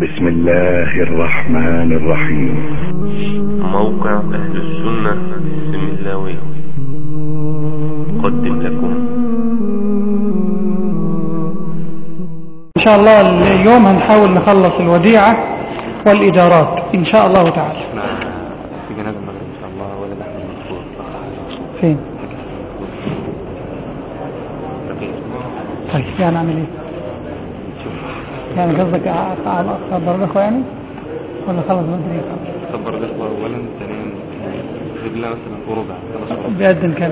بسم الله الرحمن الرحيم. موقع أهل السنة السملاوي قدم لكم. إن شاء الله اليوم هنحاول نخلص الوديعة والإيجارات إن شاء الله تعالى. في جنازة المغرب إن شاء الله ولا لحم المذكور فين؟ طيب يعني أعمل إيه يعني قصدك أخبر لكم يعني؟ ولا خلص بدري كبر الإخوة أولا ثانيا جيب لنا مثلا وربع. كام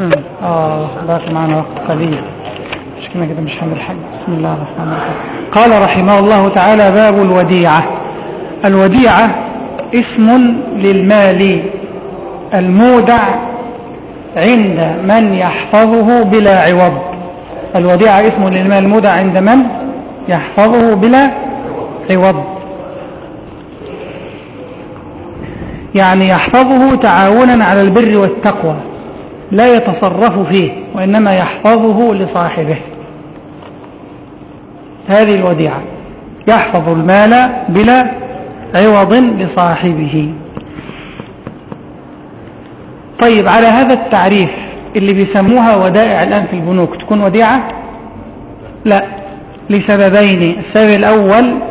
مم. آه باقي معنا وقت قليل. مش كده كده مش هنلحق بسم الله الرحمن الرحيم. قال رحمه الله تعالى باب الوديعة. الوديعة اسم للمال. المودع عند من يحفظه بلا عوض. الوديعة اسم للمال المودع عند من يحفظه بلا عوض يعني يحفظه تعاونا على البر والتقوى لا يتصرف فيه وإنما يحفظه لصاحبه. هذه الوديعة يحفظ المال بلا عوض لصاحبه. طيب على هذا التعريف اللي بيسموها ودائع الآن في البنوك تكون وديعة؟ لا. لسببين. السبب الأول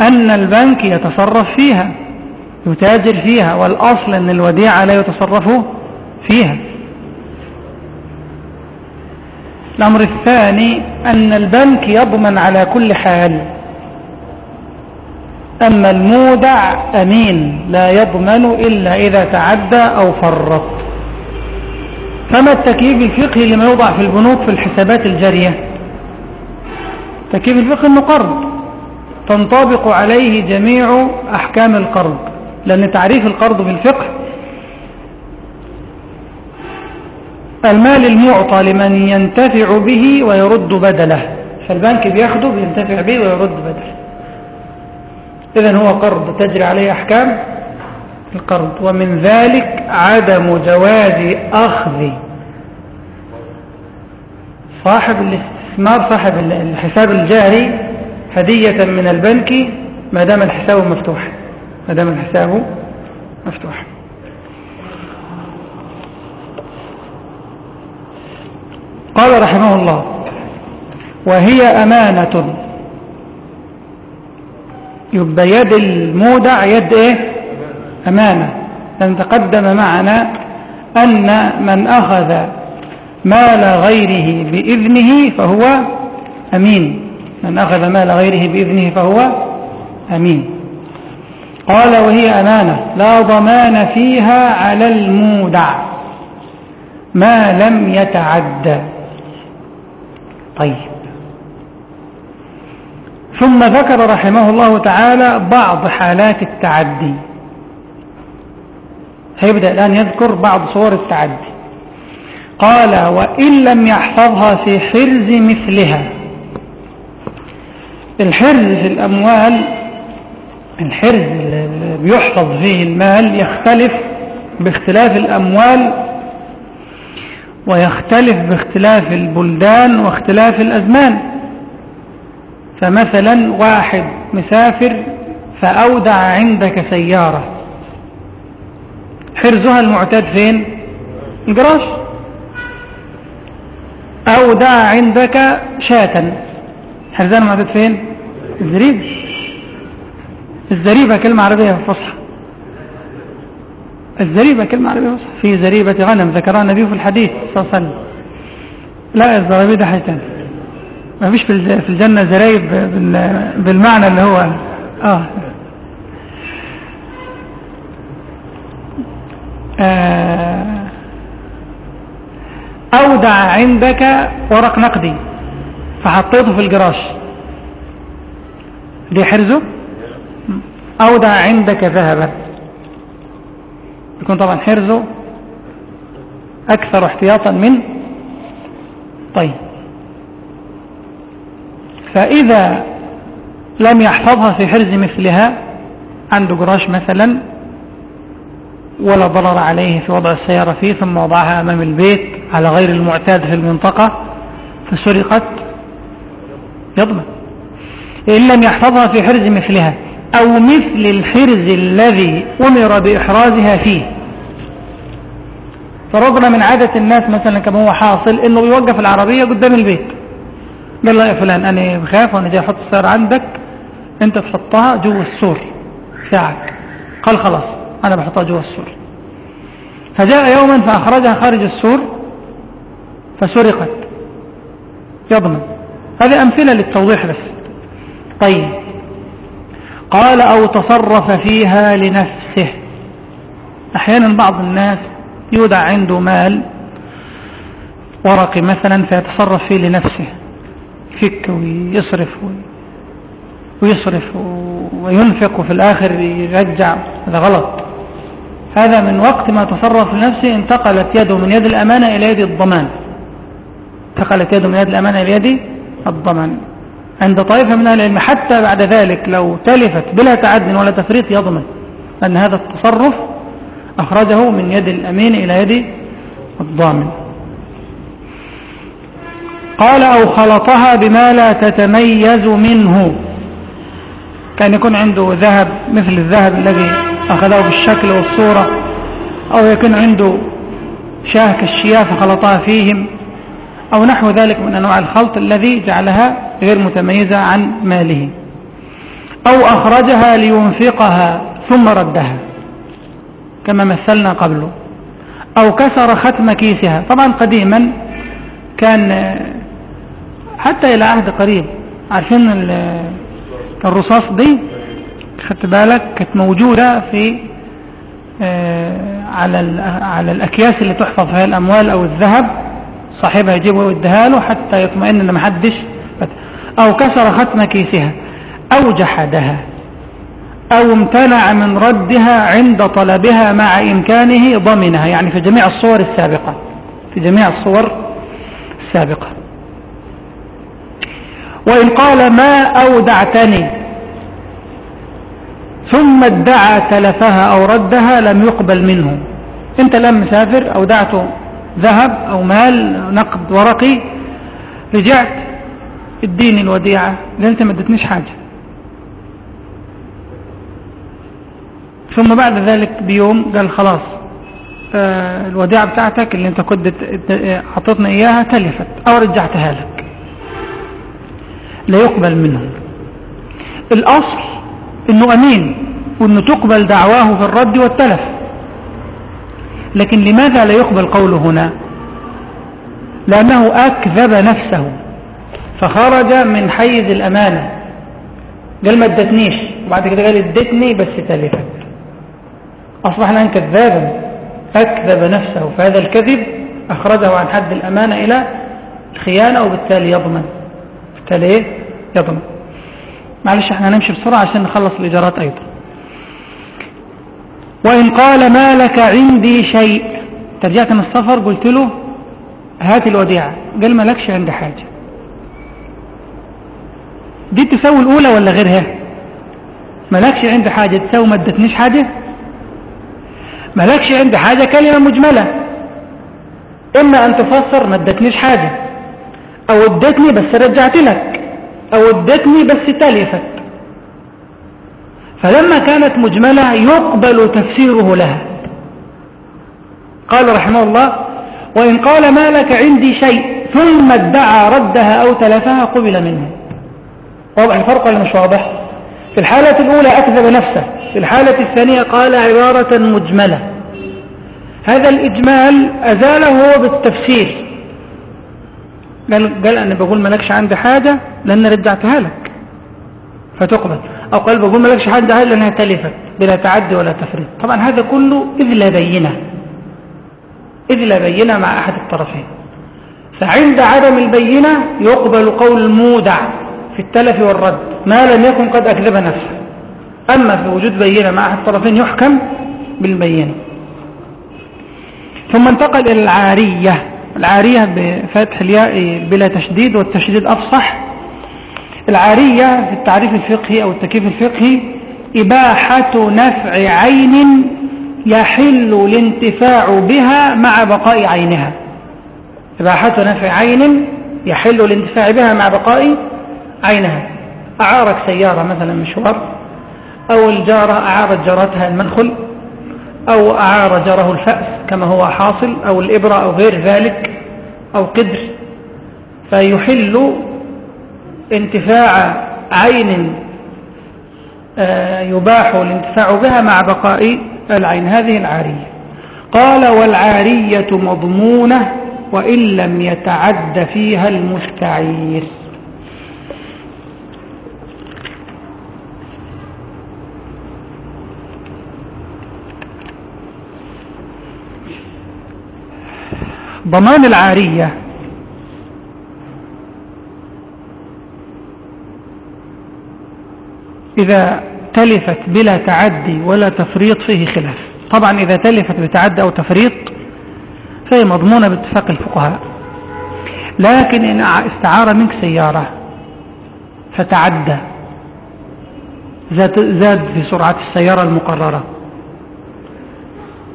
أن البنك يتصرف فيها يتاجر فيها والأصل أن الوديعة لا يتصرف فيها. الأمر الثاني أن البنك يضمن على كل حال أما المودع أمين لا يضمن إلا إذا تعدى أو فرط. فما التكييف الفقهي لما يوضع في البنوك في الحسابات الجارية؟ تكييف الفقه أنه قرض. تنطبق عليه جميع أحكام القرض. لأن تعريف القرض في الفقه المال المعطى لمن ينتفع به ويرد بدله. فالبنك بياخده بينتفع به ويرد بدله. إذن هو قرض تجري عليه أحكام القرض. ومن ذلك عدم جواز أخذ صاحب الاستثمار صاحب الحساب الجاري هدية من البنك ما دام الحساب مفتوح. ما دام الحساب مفتوح. قال رحمه الله وهي أمانة يبقى يد المودع يد إيه؟ أمانة. لأن تقدم معنا أن من أخذ مال غيره بإذنه فهو أمين. من أخذ مال غيره بإذنه فهو أمين. قال وهي أمانة. لا ضمان فيها على المودع. ما لم يتعدى طيب. ثم ذكر رحمه الله تعالى بعض حالات التعدي. هيبدأ الآن يذكر بعض صور التعدي. قال وإن لم يحفظها في حرز مثلها. الحرز في الأموال الحرز اللي بيحفظ فيه المال يختلف باختلاف الأموال ويختلف باختلاف البلدان واختلاف الأزمان. فمثلا واحد مسافر فأودع عندك سيارة. حرزها المعتاد فين؟ الجراج. أودع عندك شاة. حرزها المعتاد فين؟ الزريبة الزريبة كلمة عربية فصحى. الزريبة كلمة عربية فصحى. في زريبة غنم ذكرها النبي في الحديث صلى الله عليه وسلم. لا الزرابي ده حاجة تانية ما فيش في الجنة زرايب بالمعنى اللي هو آه. آه. أودع عندك ورق نقدي فحطيته في الجراج دي حرزه؟ أودع عندك ذهبا. يكون طبعا حرزه أكثر احتياطا من طيب. فإذا لم يحفظها في حرز مثلها عنده جراج مثلا ولا ضرر عليه في وضع السيارة فيه ثم وضعها أمام البيت على غير المعتاد في المنطقة فسرقت يضمن. إن لم يحفظها في حرز مثلها أو مثل الحرز الذي أمر بإحرازها فيه. فربنا من عادة الناس مثلا كما هو حاصل إنه بيوقف العربية قدام البيت. قال له يا فلان أنا بخاف وأنا جاي أحط السيارة عندك أنت تحطها جوا السور ساعك قال خلاص أنا بحطها جوا السور. فجاء يوما فأخرجها خارج السور فسرقت. يضمن. هذه أمثلة للتوضيح بس. طيب. قال أو تصرف فيها لنفسه. أحيانا بعض الناس يودع عنده مال ورقي مثلا فيتصرف فيه لنفسه. يفك ويصرف ويصرف وينفق وفي الآخر يرجع. هذا غلط. هذا من وقت ما تصرف لنفسه انتقلت يده من يد الأمانة إلى يد الضمان. انتقلت يده من يد الأمانة إلى يد الضمان. عند طائفة من أهل العلم حتى بعد ذلك لو تلفت بلا تعد ولا تفريط يضمن أن هذا التصرف أخرجه من يد الأمين إلى يد الضامن. قال أو خلطها بما لا تتميز منه. كان يكون عنده ذهب مثل الذهب الذي أخذه بالشكل والصورة أو يكون عنده شاه كالشياه فخلطها فيهم أو نحو ذلك من أنواع الخلط الذي جعلها غير متميزة عن ماله. أو أخرجها لينفقها ثم ردها كما مثلنا قبله. أو كسر ختم كيسها. طبعا قديما كان حتى إلى عهد قريب. عارفين الرصاص دي؟ خدت بالك؟ كانت موجودة في آه، على على الأكياس اللي تحفظ فيها الأموال أو الذهب. صاحبها يجيبه ويديها له حتى يطمئن إن ما حدش أو كسر ختم كيسها. أو جحدها. أو امتنع من ردها عند طلبها مع إمكانه ضمنها. يعني في جميع الصور السابقة. في جميع الصور السابقة. وإن قال ما أودعتني. ثم ادعى تلفها أو ردها لم يقبل منه. أنت لم مسافر أودعته ذهب أو مال نقد ورقي. رجعت اديني الوديعة. لأن أنت ما ادتنيش حاجة. ثم بعد ذلك بيوم قال خلاص آه الوديعة بتاعتك اللي أنت كنت أعطيتنا إياها تلفت أو رجعتها لك. لا يقبل منه. الأصل إنه أمين وإنه تقبل دعواه في الرد والتلف. لكن لماذا لا يقبل قوله هنا؟ لأنه أكذب نفسه. فخرج من حيز الأمانة. قال ما ادتنيش. وبعد كده قال ادتني بس تلفت. أصبح الآن كذابا. أكذب نفسه. فهذا الكذب أخرجه عن حد الأمانة إلى الخيانة وبالتالي يضمن. بالتالي إيه؟ يضمن معلش إحنا نمشي بسرعة عشان نخلص الإيجارات أيضا. وإن قال ما لك عندي شيء. ترجعت من السفر قلت له هات الوديعة. قال ما لكش عندي حاجة. دي تساوي الأولى ولا غيرها؟ ما لكش عندي حاجة. تساوي ما ادتنيش حاجة؟ مالكش عندي حاجة. كلمة مجملة. إما أن تفسر ما ادتنيش حاجة. أو ادتني بس رجعت لك. أو ادتني بس تلفت فلما كانت مجملة يقبل تفسيره لها. قال رحمه الله وإن قال ما لك عندي شيء ثم ادعى ردها أو تلفها قبل منه. واضح الفرق ولا مش واضح؟ في الحالة الأولى أكذب نفسه في الحالة الثانية قال عبارة مجملة. هذا الإجمال أزاله هو بالتفسير. قال, قال أنا بقول مالكش عندي حاجة لأن رجعتها لك. فتقبل. أو قال بقول مالكش حاجة لأنها تلفت. بلا تعدي ولا تفريط. طبعا هذا كله إذ لا بينة. إذ لا بينة مع أحد الطرفين. فعند عدم البينة يقبل قول المودع في التلف والرد. ما لم يكن قد أكذب نفسه. أما في وجود بينة مع أحد الطرفين يحكم بالبينة. ثم انتقل إلى العارية. العارية بفتح الياء بلا تشديد والتشديد أفصح. العارية في التعريف الفقهي أو التكييف الفقهي إباحة نفع عين يحل الانتفاع بها مع بقاء عينها. إباحة نفع عين يحل الانتفاع بها مع بقاء عينها. أعارك سيارة مثلا مشوار أو الجارة أعارت جارتها المدخل أو أعار جاره الفأس كما هو حاصل أو الإبرة أو غير ذلك أو قدر. فيحل انتفاع عين آه، يباح الانتفاع بها مع بقاء العين. هذه العارية. قال والعارية مضمونة وإن لم يتعد فيها المستعير. ضمان العارية. إذا تلفت بلا تعدي ولا تفريط فيه خلاف. طبعا إذا تلفت بتعدي أو تفريط فهي مضمونة باتفاق الفقهاء. لكن إن استعار منك سيارة فتعدى زاد في سرعة السيارة المقررة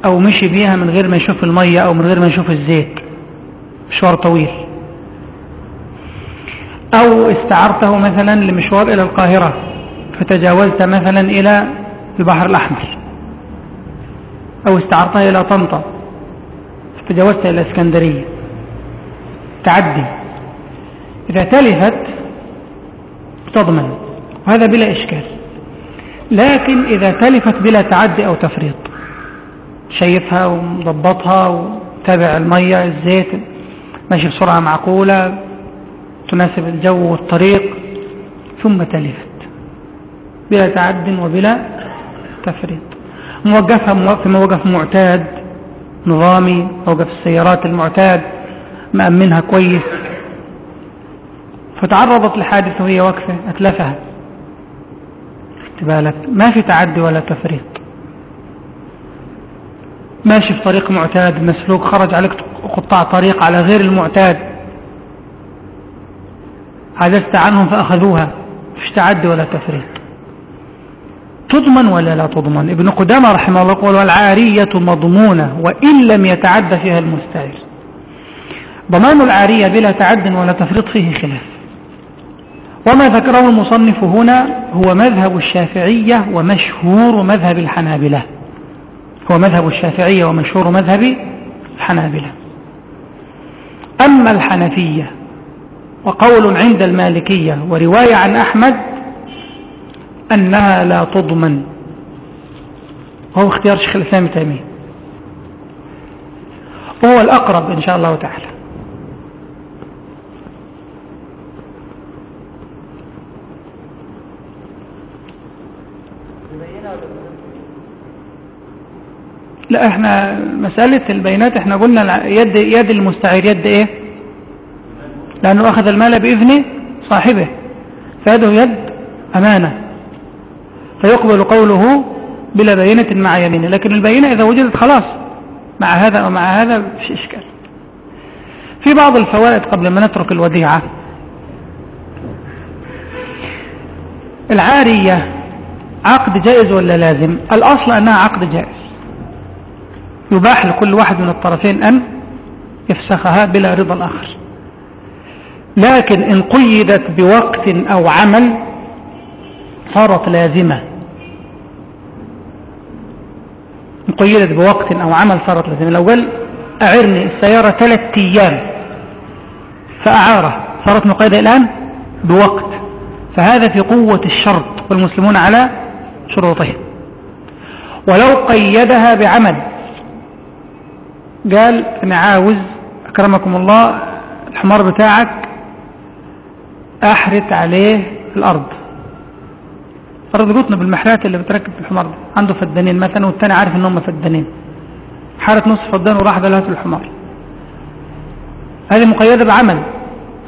أو مشي بيها من غير ما يشوف المية أو من غير ما يشوف الزيت. مشوار طويل. أو استعرته مثلا لمشوار إلى القاهرة فتجاوزت مثلا إلى البحر الأحمر. أو استعرتها إلى طنطا فتجاوزت إلى اسكندرية. تعدي. إذا تلفت تضمن. وهذا بلا إشكال. لكن إذا تلفت بلا تعدي أو تفريط شايفها ومضبطها وتابع المية الزيت ماشي بسرعة معقولة تناسب الجو والطريق ثم تلفت بلا تعد وبلا تفريط. موقفها في موقف معتاد نظامي موقف السيارات المعتاد مأمنها كويس. فتعرضت لحادث وهي واقفة أتلفها. بالك ما في تعدي ولا تفريط. ماشي في طريق معتاد مسلوك خرج عليك قطاع طريق على غير المعتاد. عجزت عنهم فأخذوها. مش تعدي ولا تفريط. تضمن ولا لا تضمن؟ ابن قدامة رحمه الله يقول والعارية مضمونة وإن لم يتعد فيها المستعير. ضمان العارية بلا تعد ولا تفريط فيه خلاف. وما ذكره المصنف هنا هو مذهب الشافعية ومشهور مذهب الحنابلة. هو مذهب الشافعية ومشهور مذهب الحنابلة. أما الحنفية وقول عند المالكية ورواية عن أحمد أنها لا تضمن. وهو اختيار شيخ الإسلام تيمية. وهو الأقرب إن شاء الله تعالى. لا إحنا مسألة البينات إحنا قلنا يد يد المستعير يد إيه؟ لأنه أخذ المال بإذن صاحبه فيده يد أمانة. فيقبل قوله بلا بينة مع يمينه لكن البينة إذا وجدت خلاص مع هذا ومع هذا مش إشكال. في بعض الفوائد قبل ما نترك الوديعة. العارية عقد جائز ولا لازم؟ الأصل أنها عقد جائز. يباح لكل واحد من الطرفين أن يفسخها بلا رضا الآخر لكن إن قيدت بوقت أو عمل صارت لازمة. إن قيدت بوقت أو عمل صارت لازمة. لو قال أعرني السيارة ثلاثة أيام. فأعاره. صارت مقيدة الآن بوقت. فهذا في قوة الشرط والمسلمون على شروطهم. ولو قيدها بعمل قال أنا عاوز أكرمكم الله الحمار بتاعك أحرت عليه الأرض. أرض قطن بالمحرات اللي بتركب في الحمار ده عنده فدانين مثلا والتاني عارف ان هم فدانين. حارت نص فدان وراح دلها الحمار. هذه مقيدة بعمل.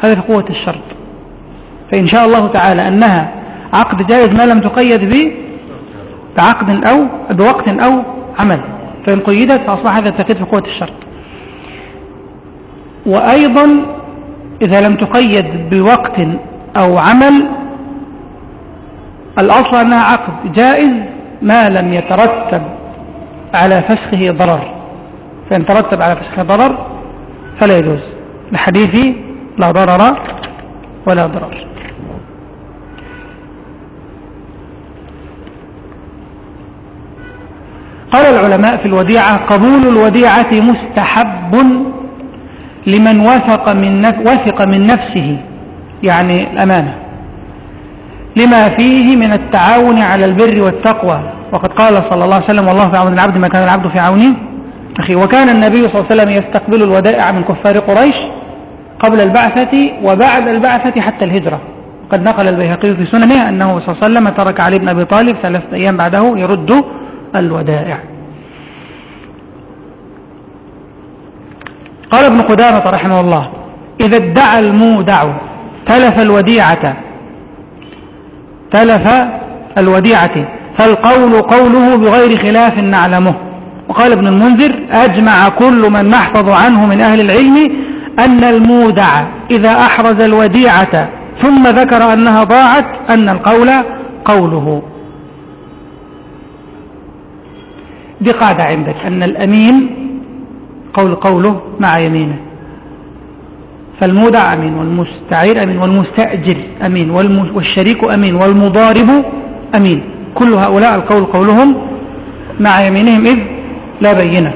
هذا في قوة الشرط. فإن شاء الله تعالى أنها عقد جائز ما لم تقيد به بعقد أو بوقت أو عمل. فإن قيدت فأصبح هذا التقييد قوة الشرط وأيضا إذا لم تقيد بوقت أو عمل الأصل أنها عقد جائز ما لم يترتب على فسخه ضرر. فإن ترتب على فسخه ضرر فلا يجوز. الحديث لا ضرر ولا ضرر. قال العلماء في الوديعة قبول الوديعة مستحب لمن وثق من, نف وثق من نفسه يعني الأمانة. لما فيه من التعاون على البر والتقوى. وقد قال صلى الله عليه وسلم والله في عون العبد ما كان العبد في عونه. أخي وكان النبي صلى الله عليه وسلم يستقبل الودائع من كفار قريش قبل البعثة وبعد البعثة حتى الهجرة. قد نقل البيهقي في سننه أنه صلى الله عليه وسلم ترك علي بن أبي طالب ثلاثة أيام بعده يرد الودائع. قال ابن قدامة رحمه الله إذا ادعى المودع تلف الوديعة تلف الوديعة فالقول قوله بغير خلاف نعلمه. وقال ابن المنذر أجمع كل من نحفظ عنه من أهل العلم أن المودع إذا أحرز الوديعة ثم ذكر أنها ضاعت أن القول قوله. دي قاعدة عندك أن الأمين قول قوله مع يمينه. فالمودع أمين والمستعير أمين والمستأجر أمين والشريك أمين والمضارب أمين. كل هؤلاء القول قولهم مع يمينهم إذ لا بينة.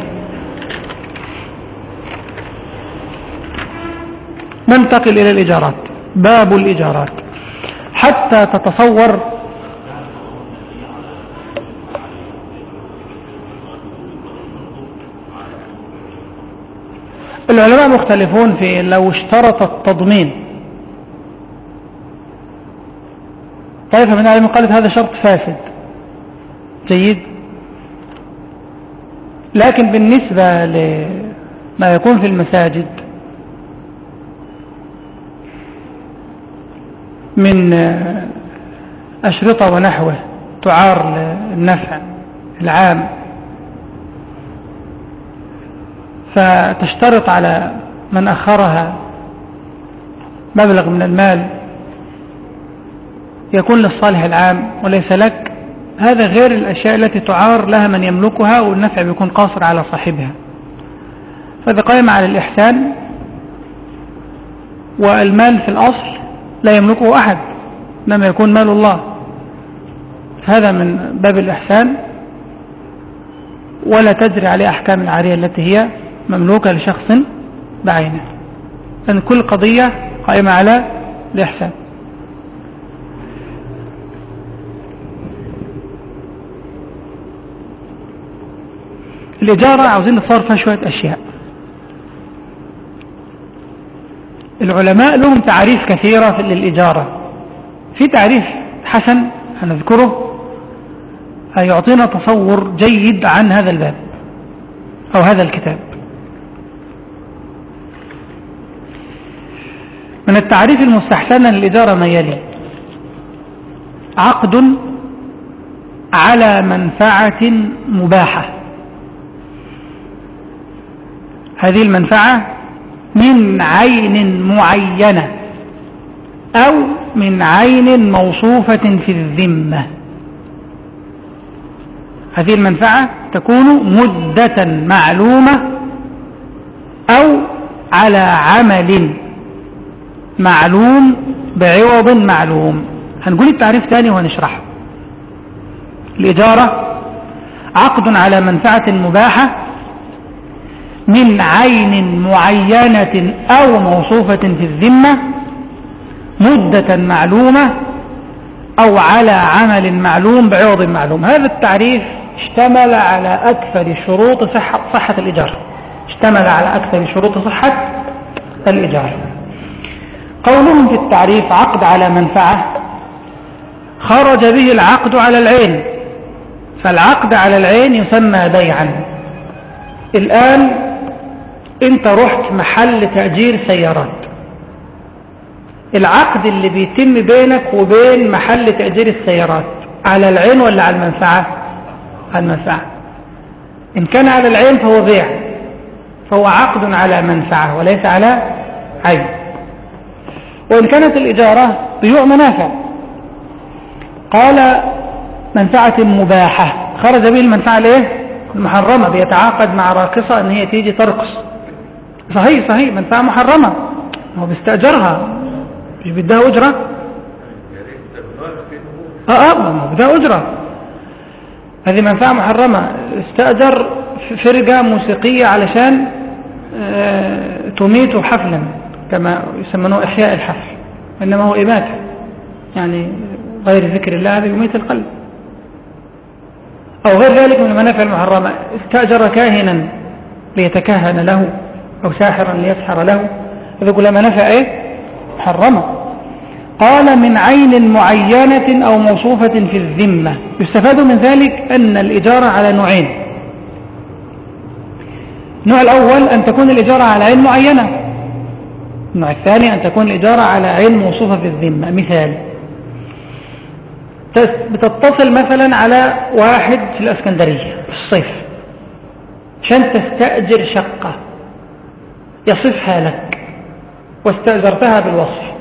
ننتقل إلى الإجارات. باب الإجارات. حتى تتصور العلماء مختلفون في لو اشترط التضمين. طائفة من العلماء قالت هذا شرط فاسد؟ جيد. لكن بالنسبة لما يكون في المساجد من أشرطة ونحوه تعار للنفع العام. فتشترط على من أخرها مبلغ من المال يكون للصالح العام وليس لك. هذا غير الأشياء التي تعار لها من يملكها والنفع بيكون قاصر على صاحبها. فهذا قائم على الإحسان والمال في الأصل لا يملكه أحد إنما يكون مال الله. هذا من باب الإحسان. ولا تجري عليه أحكام العارية التي هي مملوكة لشخص بعينه. لأن كل قضية قائمة على الإحسان. الإجارة عاوزين نتصور فيها شوية أشياء. العلماء لهم تعريف كثيرة للإجارة. في تعريف حسن هنذكره. يعطينا تصور جيد عن هذا الباب أو هذا الكتاب. من التعريف المستحسن للإدارة ما يلي. عقد على منفعة مباحة. هذه المنفعة من عين معينة أو من عين موصوفة في الذمة. هذه المنفعة تكون مدة معلومة أو على عمل. معلوم بعوض معلوم. هنقول التعريف تاني وهنشرحه. الإجارة عقد على منفعة مباحة من عين معينة أو موصوفة في الذمة مدة معلومة أو على عمل معلوم بعوض معلوم. هذا التعريف اشتمل على أكثر شروط صحة, صحة اشتمل على أكثر شروط صحة الإيجار قولهم في التعريف عقد على منفعة خرج به العقد على العين فالعقد على العين يسمى بيعا. الآن أنت رحت محل تأجير سيارات. العقد اللي بيتم بينك وبين محل تأجير السيارات على العين ولا على المنفعة؟ على المنفعة. إن كان على العين فهو بيع فهو عقد على منفعة وليس على عين. وإن كانت الإجارة بيوع منافع. قال منفعة مباحة. خرج به المنفعة الايه المحرمة بيتعاقد مع راقصة إن هي تيجي ترقص. صحيح صحيح منفعة محرمة. هو بيستأجرها. مش بدها أجرة. آه آه ما بدها أجرة. هذه منفعة محرمة. استأجر فرقة موسيقية علشان آه، تميت حفلا. كما يسمونه إحياء الحفل إنما هو إماتة يعني غير ذكر الله هذا يميت القلب. أو غير ذلك من المنافع المحرمة استأجر كاهنا ليتكهن له أو ساحرا ليسحر له. هذا كلها منافع إيه؟ محرمة. قال من عين معينة أو موصوفة في الذمة. يستفاد من ذلك أن الإجارة على نوعين. النوع الأول أن تكون الإجارة على عين معينة. النوع الثاني أن تكون الإجارة على عين موصوفة في الذمة. مثال. بتتصل مثلا على واحد في الأسكندرية في الصيف. عشان تستأجر شقة. يصفها لك. واستأجرتها بالوصف.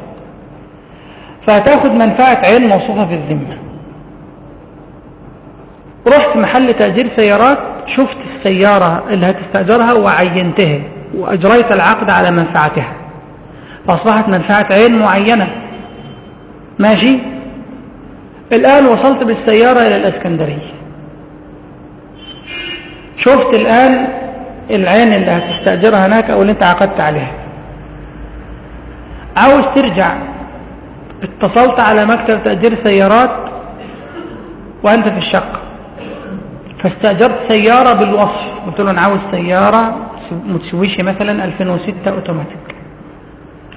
فهتاخد منفعة عين موصوفة في الذمة. رحت محل تأجير سيارات شفت السيارة اللي هتستأجرها وعينتها وأجريت العقد على منفعتها. فأصبحت منفعة عين معينة. ماشي؟ الآن وصلت بالسيارة إلى الأسكندرية. شفت الآن العين اللي هتستأجرها هناك أو اللي انت عقدت عليها. عاوز ترجع اتصلت على مكتب تأجير سيارات وأنت في الشقة. فاستأجرت سيارة بالوصف. قلت له أنا عاوز سيارة متسويشي مثلا 2006 أوتوماتيك.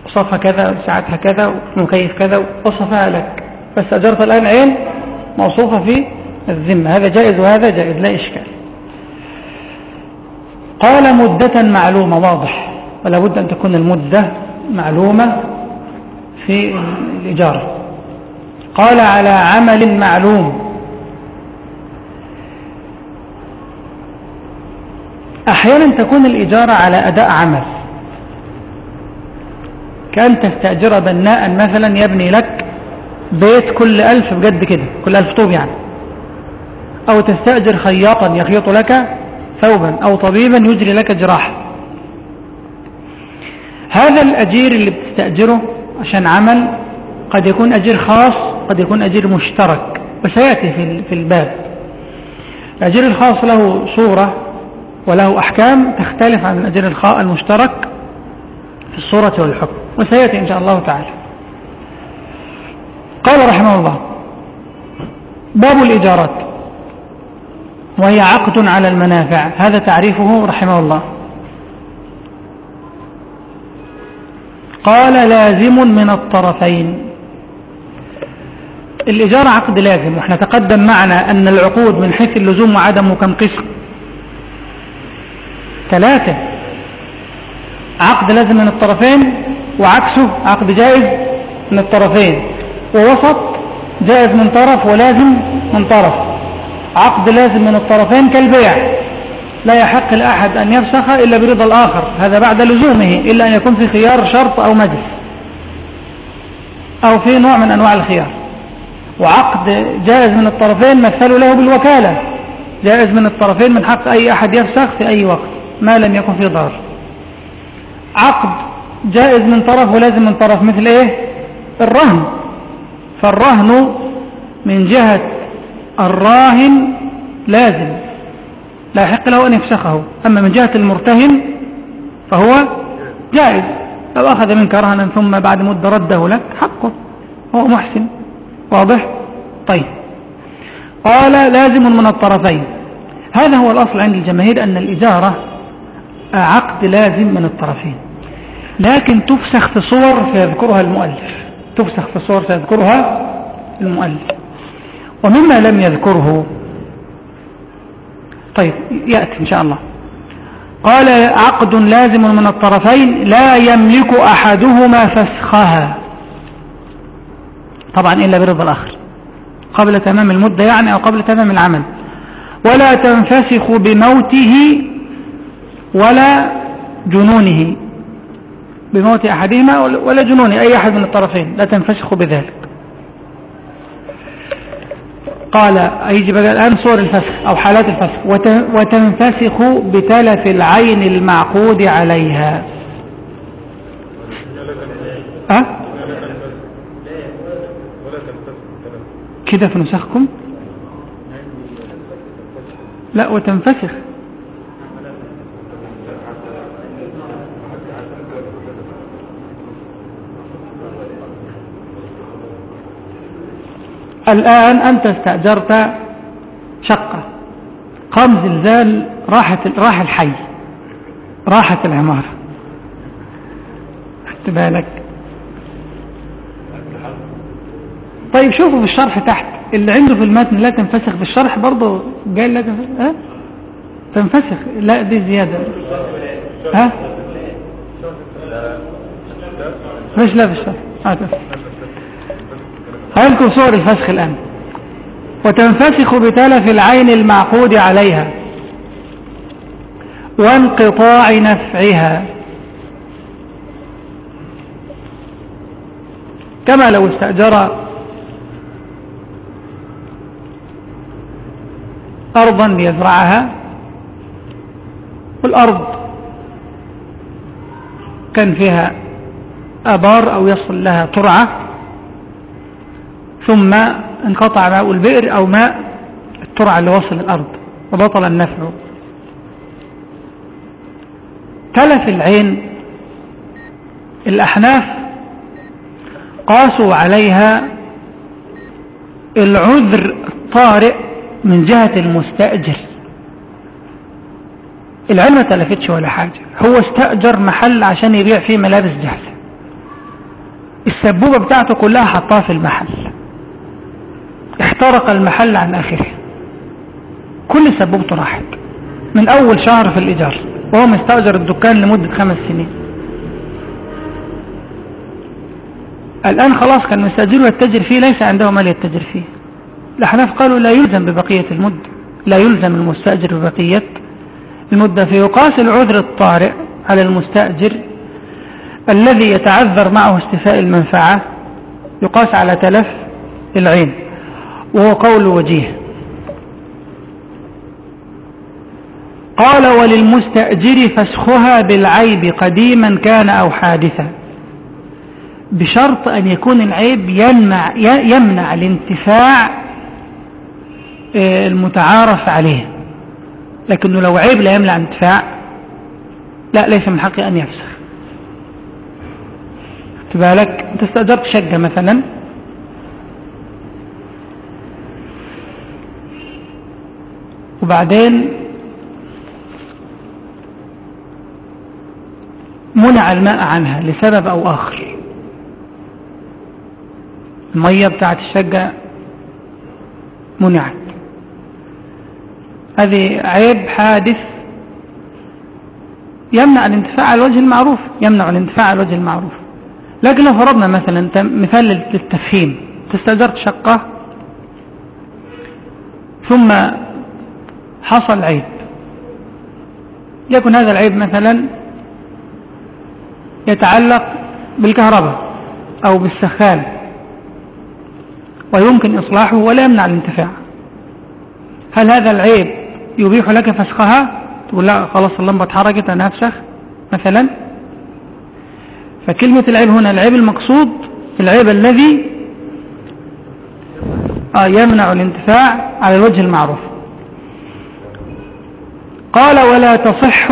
وصفها كذا ساعتها كذا ومكيف كذا وصفها لك. فاستأجرت الآن عين موصوفة في الذمة. هذا جائز وهذا جائز لا إشكال. قال مدة معلومة واضح. ولا بد أن تكون المدة معلومة في الإجارة. قال على عمل معلوم. أحيانا تكون الإجارة على أداء عمل. كأن تستأجر بناء مثلا يبني لك بيت كل ألف بجد كده كل ألف طوب يعني. أو تستأجر خياطا يخيط لك ثوبا أو طبيبا يجري لك جراحة هذا الأجير اللي بتستأجره عشان عمل قد يكون أجير خاص قد يكون أجير مشترك وسيأتي في الباب. الأجير الخاص له صورة وله أحكام تختلف عن الأجير المشترك في الصورة والحكم. وسيأتي إن شاء الله تعالى. قال رحمه الله باب الإيجارات وهي عقد على المنافع هذا تعريفه رحمه الله. قال لازم من الطرفين. الإجارة عقد لازم وإحنا تقدم معنا أن العقود من حيث اللزوم وعدمه كم قسم ثلاثة. عقد لازم من الطرفين وعكسه عقد جائز من الطرفين ووسط جائز من طرف ولازم من طرف. عقد لازم من الطرفين كالبيع. لا يحق لأحد أن يفسخ إلا برضا الآخر هذا بعد لزومه إلا أن يكون في خيار شرط أو مجلس. أو في نوع من أنواع الخيار. وعقد جائز من الطرفين مثلوا له بالوكالة. جائز من الطرفين من حق أي أحد يفسخ في أي وقت ما لم يكن في ضرر. عقد جائز من طرف ولازم من طرف مثل إيه؟ الرهن. فالرهن من جهة الراهن لازم. لا يحق له أن يفسخه. أما من جهة المرتهن فهو جائز. لو أخذ منك رهنا ثم بعد مدة رده لك حقه. هو محسن. واضح؟ طيب. قال لازم من الطرفين. هذا هو الأصل عند الجماهير أن الإجارة عقد لازم من الطرفين. لكن تفسخ في صور سيذكرها المؤلف. تفسخ في صور سيذكرها المؤلف. ومما لم يذكره. طيب يأتي إن شاء الله. قال عقد لازم من الطرفين لا يملك أحدهما فسخها. طبعا إلا برضا الآخر. قبل تمام المدة يعني أو قبل تمام العمل. ولا تنفسخ بموته ولا جنونه. بموت أحدهما ولا جنونه أي أحد من الطرفين لا تنفسخ بذلك. قال يجب الآن؟ صور الفسخ أو حالات الفسخ. وتنفسخ بتلف العين المعقود عليها. أه؟ كده في نسخكم لا وتنفسخ. الآن أنت استأجرت شقة. قام زلزال راحت راح الحي. راحت العمارة. خدت بالك؟ طيب شوفوا في الشرح تحت. اللي عنده في المتن لا تنفسخ. في الشرح برضه قال لا تنفسخ. ها؟ تنفسخ. لا دي زيادة. ها؟ مش لا في الشرح. ها تنفسخ. هيذكر صور الفسخ الآن. وتنفسخ بتلف العين المعقود عليها. وانقطاع نفعها. كما لو استأجر أرضا ليزرعها والأرض كان فيها أبار أو يصل لها ترعة ثم انقطع ماء البئر أو ماء الترعة اللي وصل الأرض وبطل النفع. تلف العين الأحناف قاسوا عليها العذر الطارئ من جهة المستأجر. العين ما تلفتش ولا حاجة هو استأجر محل عشان يبيع فيه ملابس جاهزة. السبوبة بتاعته كلها حطها في المحل. احترق المحل عن آخره. كل سبوبته راحت. من أول شهر في الإيجار. وهو مستأجر الدكان لمدة خمس سنين. الآن خلاص كان مستأجر يتجر فيه ليس عنده مال يتجر فيه. الأحناف قالوا لا يلزم ببقية المدة. لا يلزم المستأجر ببقية المدة. فيقاس العذر الطارئ على المستأجر الذي يتعذر معه استفاء المنفعة. يقاس على تلف العين. وهو قول وجيه. قال وللمستأجر فسخها بالعيب قديما كان أو حادثا. بشرط أن يكون العيب يمنع, يمنع الانتفاع المتعارف عليه. لكنه لو عيب لا يمنع الانتفاع. لا ليس من حقه أن يفسخ. بالك؟ أنت استأجرت شقة مثلا. وبعدين منع الماء عنها لسبب أو آخر. المية بتاعت الشقة منعت. هذه عيب حادث يمنع الانتفاع على الوجه المعروف يمنع الانتفاع على الوجه المعروف. لكن لو فرضنا مثلا مثال للتفهيم تستأجرت شقة ثم حصل عيب. يكن هذا العيب مثلا يتعلق بالكهرباء أو بالسخان. ويمكن إصلاحه ولا يمنع الانتفاع. هل هذا العيب يبيح لك فسخها؟ تقول لا خلاص اللمبة اتحركت أنا هفسخ مثلا. فكلمة العيب هنا العيب المقصود العيب الذي آه يمنع الانتفاع على الوجه المعروف. قال ولا تصح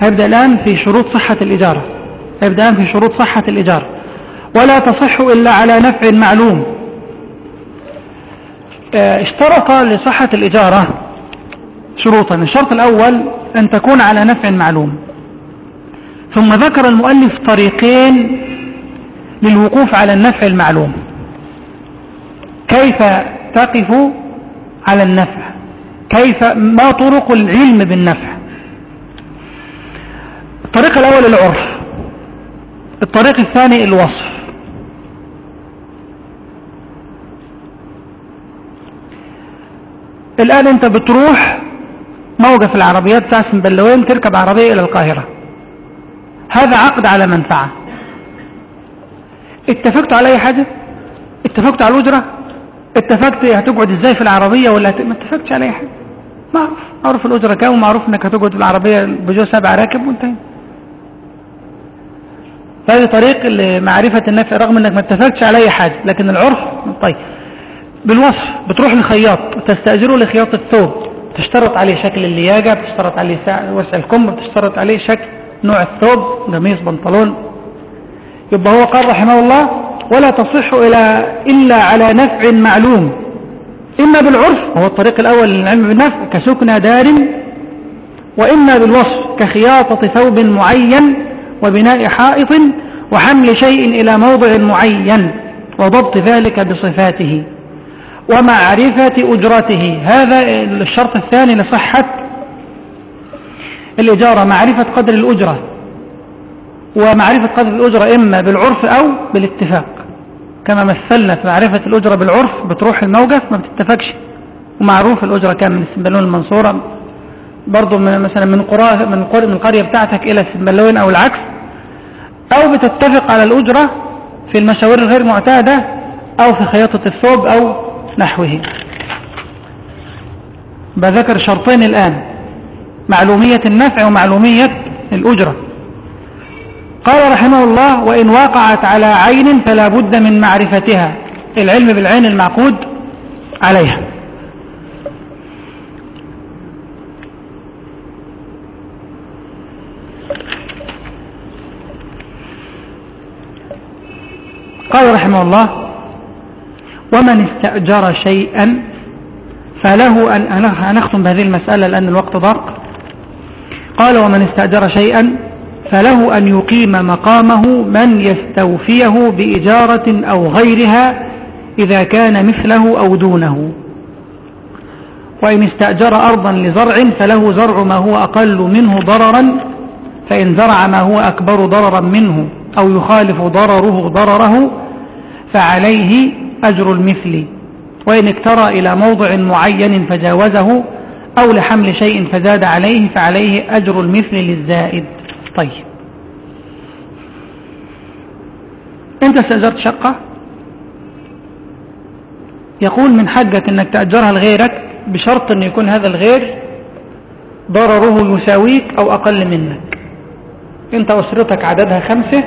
هيبدأ الآن في شروط صحة الإجارة. هيبدأ الآن في شروط صحة الإجارة. ولا تصح إلا على نفع معلوم. اشترط لصحة الإجارة شروطا. الشرط الأول أن تكون على نفع معلوم. ثم ذكر المؤلف طريقين للوقوف على النفع المعلوم. كيف تقف على النفع؟ كيف ما طرق العلم بالنفع. الطريق الأول العرف الطريق الثاني الوصف. الآن أنت بتروح موقف العربيات بتاع سنبلوين تركب عربية إلى القاهرة. هذا عقد على منفعة. اتفقت على أي حاجة؟ اتفقت على الأجرة؟ اتفقت هتقعد إزاي في العربية ولا هت... ما اتفقتش على أي حاجة. معروف معروف الأجرة كام ومعروف إنك هتقعد في العربية بجو سبع راكب وانتهي. هذه طريق لمعرفة النفع رغم إنك ما اتفقتش على أي حاجة لكن العرف طيب. بالوصف بتروح لخياط تستأجره لخياط الثوب. تشترط عليه شكل اللياقة بتشترط عليه وسع الكم بتشترط عليه شكل نوع الثوب قميص بنطلون. يبقى هو قال رحمه الله ولا تصح إلا على نفع معلوم. إما بالعرف وهو الطريق الأول للعلم بالنفع كسكنى دار وإما بالوصف كخياطة ثوب معين وبناء حائط وحمل شيء إلى موضع معين وضبط ذلك بصفاته ومعرفة أجرته. هذا الشرط الثاني لصحة الإجارة معرفة قدر الأجرة. ومعرفة قدر الأجرة إما بالعرف أو بالاتفاق. كما مثلنا في معرفة الأجرة بالعرف بتروح الموقف ما بتتفقش. ومعروف الأجرة كان من السنبلون المنصورة. برضو مثلا من قرى من من القرية بتاعتك إلى السنبلون أو العكس. أو بتتفق على الأجرة في المشاوير الغير معتادة أو في خياطة الثوب أو نحوه. بذكر شرطين الآن. معلومية النفع ومعلومية الأجرة. قال رحمه الله وإن وقعت على عين فلا بد من معرفتها. العلم بالعين المعقود عليها. قال رحمه الله ومن استأجر شيئا فله أن نختم بهذه المسألة لأن الوقت ضاق. قال ومن استأجر شيئا فله أن يقيم مقامه من يستوفيه بإجارة أو غيرها إذا كان مثله أو دونه. وإن استأجر أرضا لزرع فله زرع ما هو أقل منه ضررا فإن زرع ما هو أكبر ضررا منه أو يخالف ضرره ضرره فعليه أجر المثل. وإن اكترى إلى موضع معين فجاوزه أو لحمل شيء فزاد عليه فعليه أجر المثل للزائد. طيب. أنت استأجرت شقة؟ يقول من حقك أنك تأجرها لغيرك بشرط أن يكون هذا الغير ضرره يساويك أو أقل منك. أنت أسرتك عددها خمسة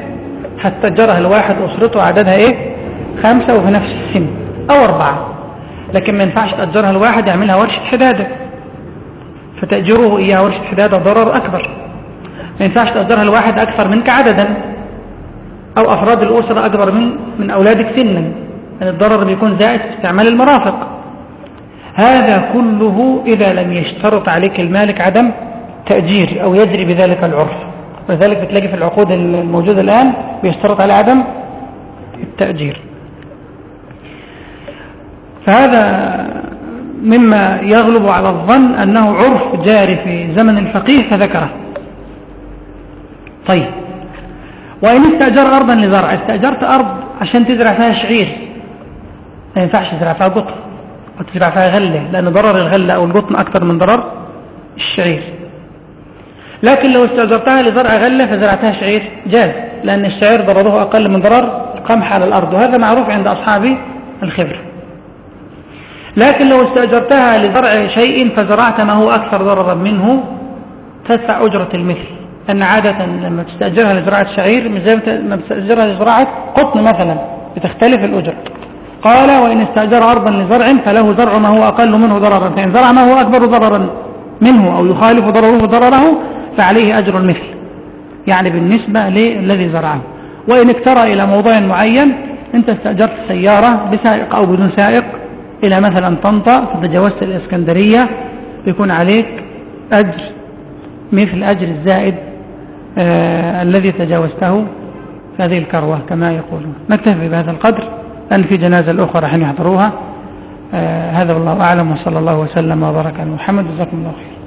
هتأجرها لواحد أسرته عددها إيه؟ خمسة وفي نفس السن أو أربعة. لكن ما ينفعش تأجرها لواحد يعملها ورشة حدادة. فتأجره إياها ورشة حدادة ضرر أكبر. ما ينفعش تأجرها لواحد أكثر منك عددا. أو أفراد الأسرة أكبر من من أولادك سنا. يعني الضرر بيكون زائد في استعمال المرافق. هذا كله إذا لم يشترط عليك المالك عدم تأجير أو يجري بذلك العرف. ولذلك بتلاقي في العقود الموجودة الآن بيشترط على عدم التأجير. فهذا مما يغلب على الظن أنه عرف جاري في زمن الفقيه فذكره. طيب. وإن استأجر أرضا لزرع استأجرت أرض عشان تزرع فيها شعير. ما ينفعش تزرع فيها قطن وتزرع فيها غلة لأن ضرر الغلة أو القطن أكثر من ضرر الشعير. لكن لو استأجرتها لزرع غلة فزرعتها شعير جاز لأن الشعير ضرره أقل من ضرر القمح على الأرض وهذا معروف عند أصحاب الخبر. لكن لو استأجرتها لزرع شيء فزرعت ما هو أكثر ضررا منه تدفع أجرة المثل. أن عادة لما تستأجرها لزراعة شعير مش زي ما تستأجرها لزراعة قطن مثلا بتختلف الأجرة قال وإن استأجر أرضا لزرع فله زرع ما هو أقل منه ضررا فإن زرع ما هو أكبر ضررا منه أو يخالف ضرره ضرره فعليه أجر المثل. يعني بالنسبة للذي زرعه. وإن اكترى إلى موضع معين أنت استأجرت سيارة بسائق أو بدون سائق إلى مثلا طنطا فتجاوزت الإسكندرية يكون عليك أجر مثل أجر الزائد آه الذي تجاوزته هذه الكروة كما يقولون. نكتفي بهذا القدر. لأن في جنازة الأخرى حين يحضروها؟ آه هذا والله أعلم. وصلى الله وسلم وبارك على محمد. جزاكم الله خير.